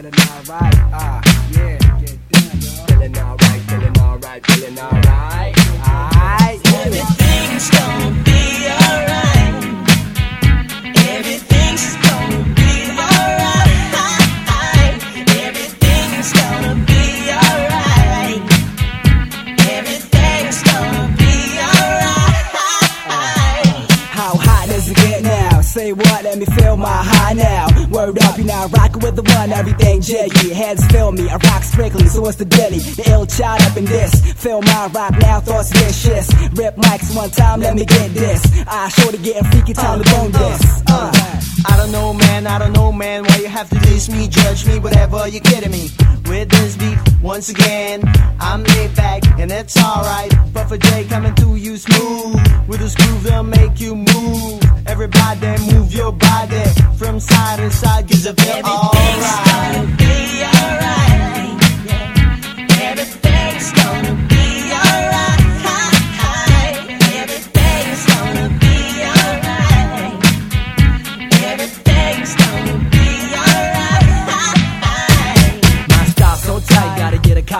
feeling alright. Ah, yeah. Feeling alright, feeling alright, feeling alright. Say what, let me feel my high now. Word up, you now rockin' with the one, everything jiggy. Heads feel me, I rock strictly, so what's the dilly? The ill child up in this. Feel my rock now, thoughts vicious. Rip mics one time, let me get this. I sure to getting freaky, time to bone this. Uh. I don't know, man, I don't know, man, why you have to diss me, judge me, whatever, you're kidding me. This beat, once again, I'm laid back, and it's alright. But for Jay coming through you smooth, with a groove that'll make you move. Everybody move your body from side to side, cause it feel Everything's alright. gonna be alright.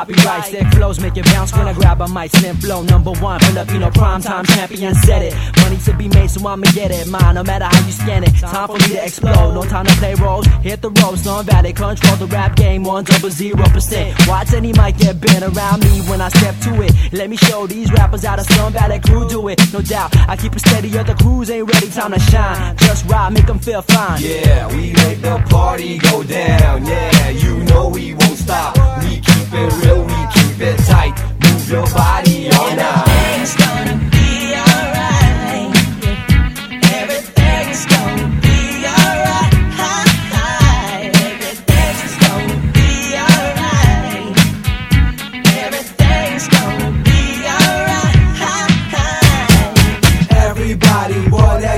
Gotta copyright. Sick flows make it bounce when I grab a mic. Slim flow, number one, Filipino prime time champion. Said it. Money to be made, so I'ma get it. Mine, no matter how you scan it. Time for me to explode. No time to play roles. Hit the ropes, non valid. Control the rap game, one double zero percent. Watch any mic get bent around me when I step to it. Let me show these rappers how the Sun Valley crew do it. No doubt, I keep it steady, other crews ain't ready. Time to shine. Just ride, make them feel fine. Yeah, we make the party go down. Yeah,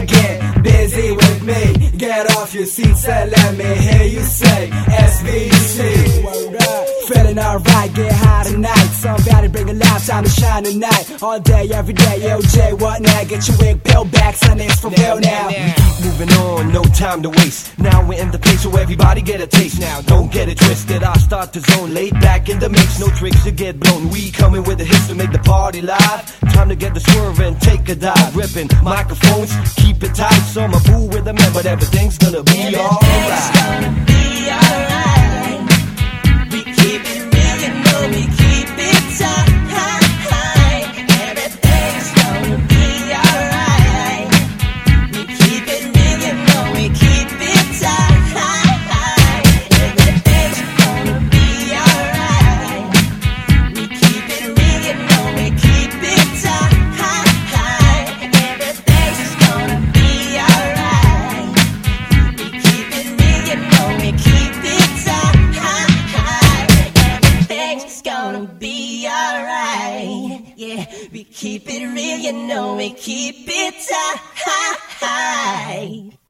get busy with me. Get off your seats and let me hear you say SVC. Word up. Feeling alright, get high tonight. Somebody bring a light, time to shine tonight. All day, every day, LJ, what now? Get your wig peeled back, son, it's for real now. We keep moving on, no time to waste. Now we're in the place so everybody get a taste. Now don't get it twisted, I start to zone. Laid back in the mix, no tricks to get blown. We coming with the hits to make the party live. Time to get the swerve and take a dive. Ripping microphones, keep it tight. So I'm a boo with a man, but everything's gonna be alright. Keep it real, you know we keep it tight.